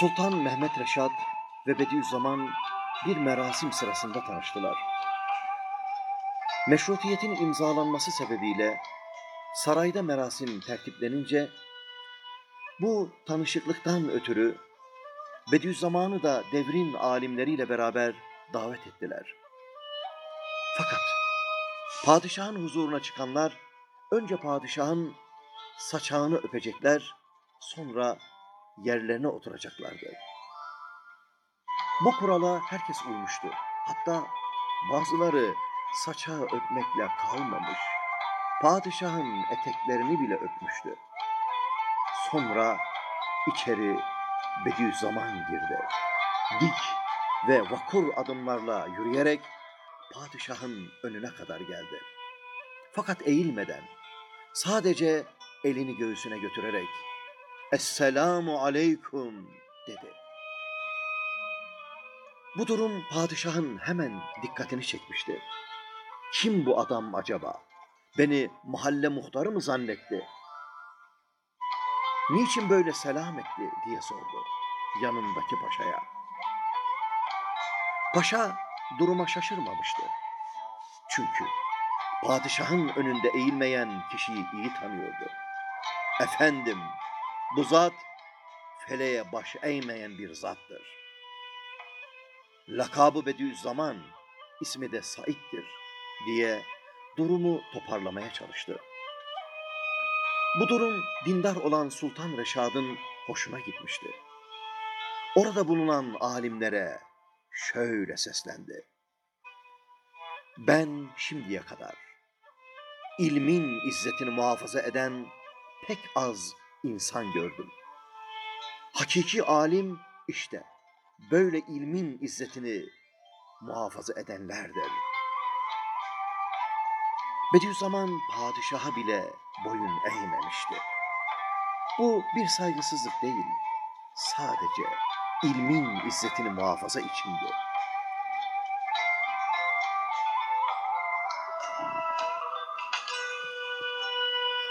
Sultan Mehmet Reşat ve Bediüzzaman bir merasim sırasında tanıştılar. Meşrutiyetin imzalanması sebebiyle sarayda merasim tertiplenince bu tanışıklıktan ötürü Bediüzzaman'ı da devrin alimleriyle beraber davet ettiler. Fakat padişahın huzuruna çıkanlar önce padişahın saçağını öpecekler, sonra yerlerine oturacaklardı. Bu kurala herkes uymuştu. Hatta bazıları saçağı öpmekle kalmamış, padişahın eteklerini bile öpmüştü. Sonra içeri Bediüzzaman girdi. Dik ve vakur adımlarla yürüyerek padişahın önüne kadar geldi. Fakat eğilmeden sadece elini göğsüne götürerek Esselamu aleyküm dedi. Bu durum padişahın hemen dikkatini çekmişti. Kim bu adam acaba? Beni mahalle muhtarı mı zannetti? Niçin böyle selam etti diye sordu yanındaki paşaya. Paşa duruma şaşırmamıştı. Çünkü padişahın önünde eğilmeyen kişiyi iyi tanıyordu. Efendim, bu zat feleğe baş eğmeyen bir zattır. Lakabı Bediüzzaman, ismi de Said'dir diye durumu toparlamaya çalıştı. Bu durum dindar olan Sultan Reşad'ın hoşuna gitmişti. Orada bulunan alimlere şöyle seslendi. Ben şimdiye kadar ilmin izzetini muhafaza eden pek az insan gördüm. Hakiki alim işte böyle ilmin izzetini muhafaza edenlerdir. Bediüzzaman padişaha bile boyun eğmemişti. Bu bir saygısızlık değil, sadece ilmin izzetini muhafaza içindi.